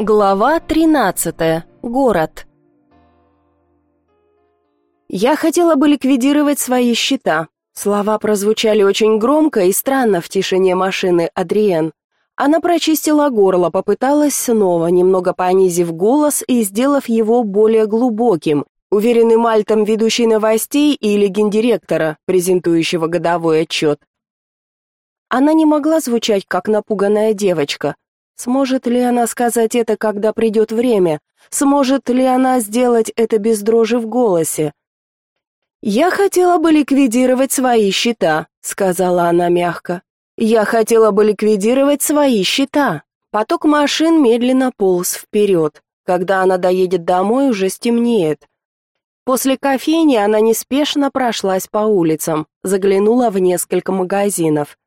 Глава 13. Город. Я хотела бы ликвидировать свои счета. Слова прозвучали очень громко и странно в тишине машины Адриен. Она прочистила горло, попыталась снова, немного понизив голос и сделав его более глубоким, уверенным альтом ведущей новостей или гендиректора, презентующего годовой отчет. Она не могла звучать как напуганная девочка, Сможет ли она сказать это, когда придет время? Сможет ли она сделать это без дрожи в голосе? «Я хотела бы ликвидировать свои счета», — сказала она мягко. «Я хотела бы ликвидировать свои счета». Поток машин медленно полз вперед. Когда она доедет домой, уже стемнеет. После кофейни она неспешно прошлась по улицам, заглянула в несколько магазинов.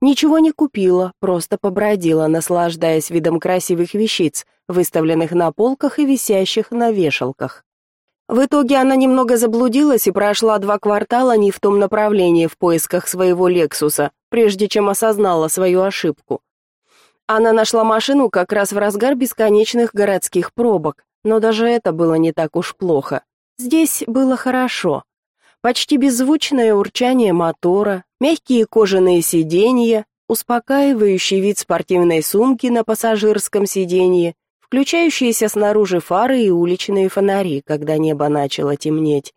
Ничего не купила, просто побродила, наслаждаясь видом красивых вещиц, выставленных на полках и висящих на вешалках. В итоге она немного заблудилась и прошла два квартала не в том направлении в поисках своего Лексуса, прежде чем осознала свою ошибку. Она нашла машину как раз в разгар бесконечных городских пробок, но даже это было не так уж плохо. Здесь было хорошо. Почти беззвучное урчание мотора, мягкие кожаные сиденья, успокаивающий вид спортивной сумки на пассажирском сиденье, включающиеся снаружи фары и уличные фонари, когда небо начало темнеть.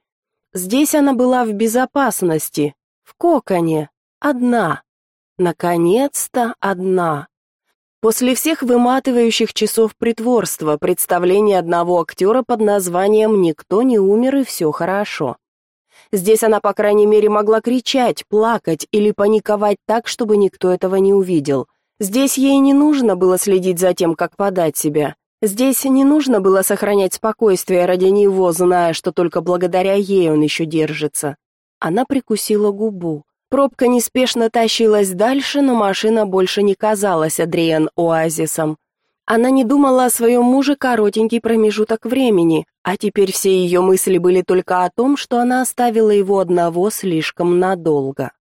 Здесь она была в безопасности, в коконе, одна. Наконец-то одна. После всех выматывающих часов притворства, представления одного актера под названием «Никто не умер и все хорошо». Здесь она, по крайней мере, могла кричать, плакать или паниковать так, чтобы никто этого не увидел. Здесь ей не нужно было следить за тем, как подать себя. Здесь не нужно было сохранять спокойствие ради него, зная, что только благодаря ей он еще держится. Она прикусила губу. Пробка неспешно тащилась дальше, но машина больше не казалась Адриан оазисом. Она не думала о своем муже коротенький промежуток времени, а теперь все ее мысли были только о том, что она оставила его одного слишком надолго.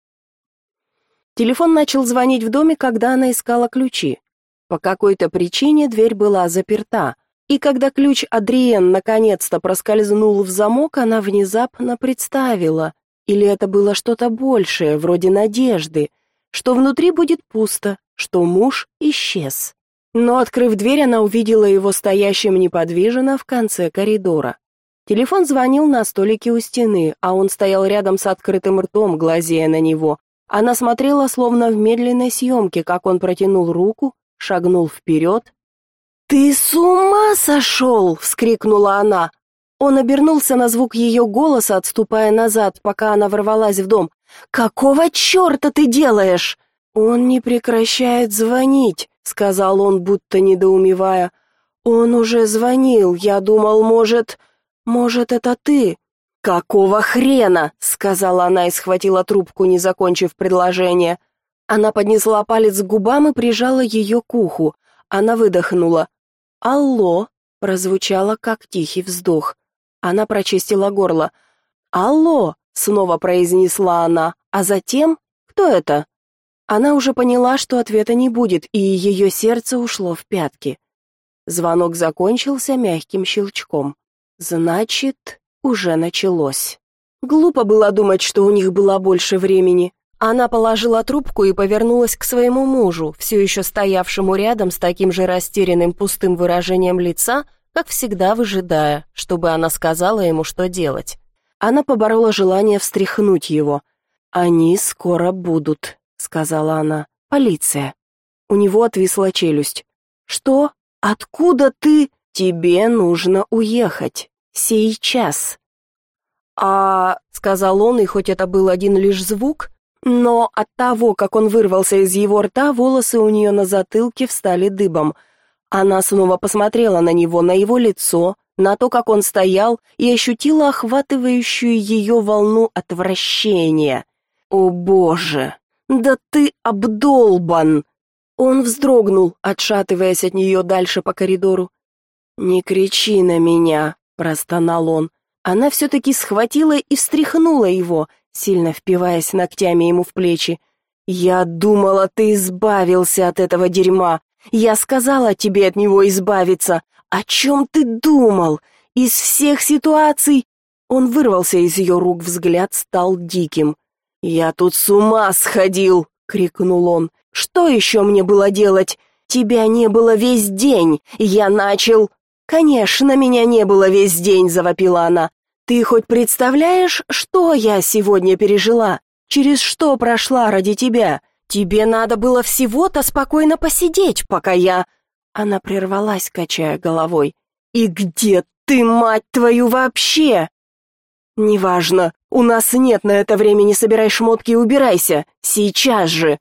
Телефон начал звонить в доме, когда она искала ключи. По какой-то причине дверь была заперта, и когда ключ Адриен наконец-то проскользнул в замок, она внезапно представила, или это было что-то большее, вроде надежды, что внутри будет пусто, что муж исчез. Но, открыв дверь, она увидела его стоящим неподвижно в конце коридора. Телефон звонил на столике у стены, а он стоял рядом с открытым ртом, глазея на него. Она смотрела, словно в медленной съемке, как он протянул руку, шагнул вперед. «Ты с ума сошел!» — вскрикнула она. Он обернулся на звук ее голоса, отступая назад, пока она ворвалась в дом. «Какого черта ты делаешь?» «Он не прекращает звонить», — сказал он, будто недоумевая. «Он уже звонил, я думал, может... Может, это ты?» «Какого хрена?» — сказала она и схватила трубку, не закончив предложение. Она поднесла палец к губам и прижала ее к уху. Она выдохнула. «Алло!» — прозвучало, как тихий вздох. Она прочистила горло. «Алло!» — снова произнесла она, а затем... «Кто это?» Она уже поняла, что ответа не будет, и ее сердце ушло в пятки. Звонок закончился мягким щелчком. Значит, уже началось. Глупо было думать, что у них было больше времени. Она положила трубку и повернулась к своему мужу, все еще стоявшему рядом с таким же растерянным пустым выражением лица, как всегда выжидая, чтобы она сказала ему, что делать. Она поборола желание встряхнуть его. «Они скоро будут», сказала она. Полиция. У него отвисла челюсть. Что? Откуда ты? Тебе нужно уехать. Сейчас. А, сказал он, и хоть это был один лишь звук, но от того, как он вырвался из его рта, волосы у нее на затылке встали дыбом. Она снова посмотрела на него, на его лицо, на то, как он стоял, и ощутила охватывающую ее волну отвращения. О, боже! «Да ты обдолбан!» Он вздрогнул, отшатываясь от нее дальше по коридору. «Не кричи на меня!» — простонал он. Она все-таки схватила и встряхнула его, сильно впиваясь ногтями ему в плечи. «Я думала, ты избавился от этого дерьма. Я сказала тебе от него избавиться. О чем ты думал? Из всех ситуаций...» Он вырвался из ее рук, взгляд стал диким. «Я тут с ума сходил!» — крикнул он. «Что еще мне было делать? Тебя не было весь день. Я начал...» «Конечно, меня не было весь день», — завопила она. «Ты хоть представляешь, что я сегодня пережила? Через что прошла ради тебя? Тебе надо было всего-то спокойно посидеть, пока я...» Она прервалась, качая головой. «И где ты, мать твою, вообще?» «Неважно. У нас нет на это времени, собирай шмотки и убирайся. Сейчас же!»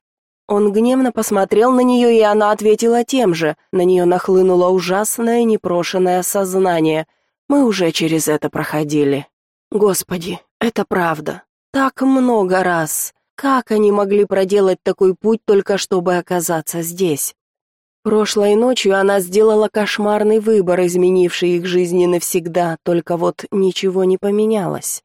Он гневно посмотрел на нее, и она ответила тем же. На нее нахлынуло ужасное непрошенное сознание. Мы уже через это проходили. Господи, это правда. Так много раз. Как они могли проделать такой путь только чтобы оказаться здесь? Прошлой ночью она сделала кошмарный выбор, изменивший их жизни навсегда, только вот ничего не поменялось.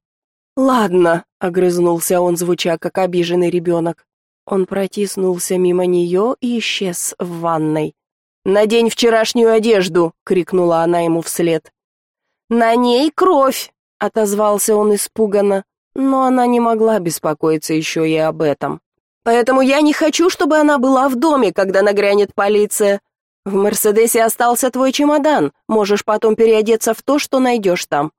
«Ладно», — огрызнулся он, звуча как обиженный ребенок. Он протиснулся мимо нее и исчез в ванной. «Надень вчерашнюю одежду!» — крикнула она ему вслед. «На ней кровь!» — отозвался он испуганно, но она не могла беспокоиться еще и об этом. «Поэтому я не хочу, чтобы она была в доме, когда нагрянет полиция. В Мерседесе остался твой чемодан, можешь потом переодеться в то, что найдешь там.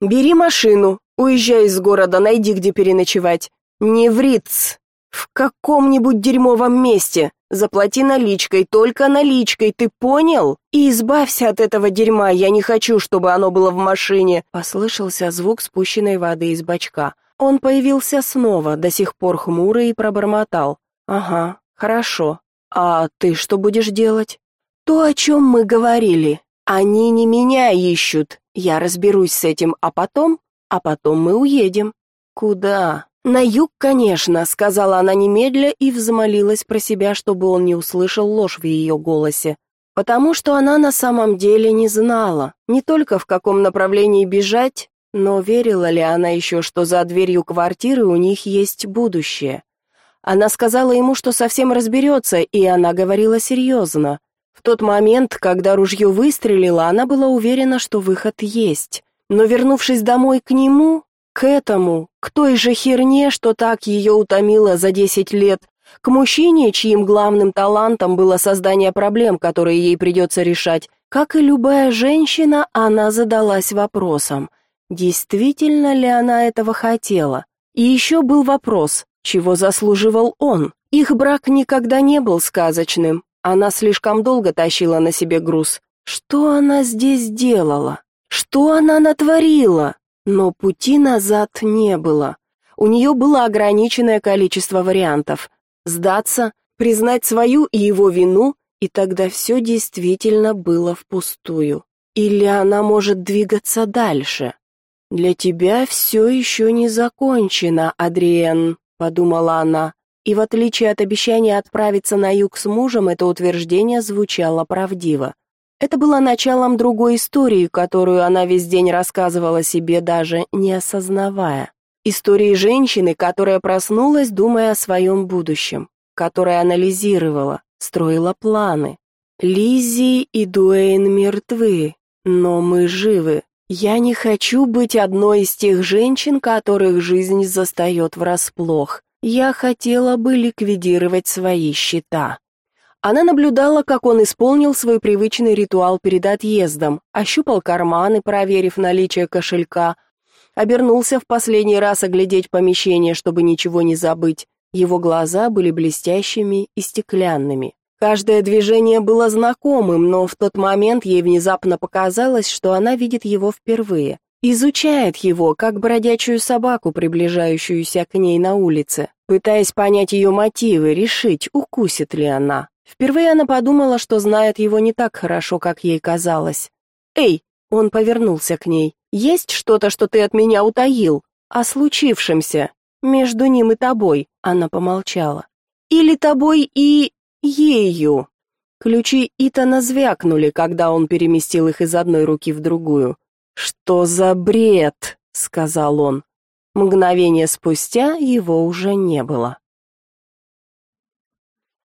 Бери машину, уезжай из города, найди, где переночевать. Не в Риц, в каком-нибудь дерьмовом месте. Заплати наличкой, только наличкой, ты понял? И избавься от этого дерьма, я не хочу, чтобы оно было в машине. Послышался звук спущенной воды из бачка. Он появился снова, до сих пор хмурый и пробормотал: "Ага, хорошо. А ты что будешь делать?" "То, о чем мы говорили. Они не меня ищут. Я разберусь с этим, а потом, а потом мы уедем. Куда? «На юг, конечно», — сказала она немедля и взмолилась про себя, чтобы он не услышал ложь в ее голосе. Потому что она на самом деле не знала, не только в каком направлении бежать, но верила ли она еще, что за дверью квартиры у них есть будущее. Она сказала ему, что совсем разберется, и она говорила серьезно. В тот момент, когда ружье выстрелило, она была уверена, что выход есть. Но вернувшись домой к нему, к этому, к той же херне, что так ее утомило за десять лет, к мужчине, чьим главным талантом было создание проблем, которые ей придется решать, как и любая женщина, она задалась вопросом, действительно ли она этого хотела. И еще был вопрос, чего заслуживал он. Их брак никогда не был сказочным. Она слишком долго тащила на себе груз. Что она здесь делала? Что она натворила? Но пути назад не было. У нее было ограниченное количество вариантов. Сдаться, признать свою и его вину, и тогда все действительно было впустую. Или она может двигаться дальше. «Для тебя все еще не закончено, Адриен», — подумала она. И в отличие от обещания отправиться на юг с мужем, это утверждение звучало правдиво. Это было началом другой истории, которую она весь день рассказывала себе, даже не осознавая. Истории женщины, которая проснулась, думая о своем будущем, которая анализировала, строила планы. Лиззи и Дуэйн мертвы, но мы живы. Я не хочу быть одной из тех женщин, которых жизнь застает врасплох. Я хотела бы ликвидировать свои счета. Она наблюдала, как он исполнил свой привычный ритуал перед отъездом, ощупал карманы, проверив наличие кошелька, обернулся в последний раз оглядеть помещение, чтобы ничего не забыть. Его глаза были блестящими и стеклянными. Каждое движение было знакомым, но в тот момент ей внезапно показалось, что она видит его впервые. Изучает его, как бродячую собаку, приближающуюся к ней на улице, пытаясь понять ее мотивы, решить, укусит ли она. Впервые она подумала, что знает его не так хорошо, как ей казалось. «Эй!» — он повернулся к ней. «Есть что-то, что ты от меня утаил? О случившемся? Между ним и тобой?» Она помолчала. «Или тобой и... ею?» Ключи Итана звякнули, когда он переместил их из одной руки в другую. «Что за бред?» — сказал он. Мгновение спустя его уже не было.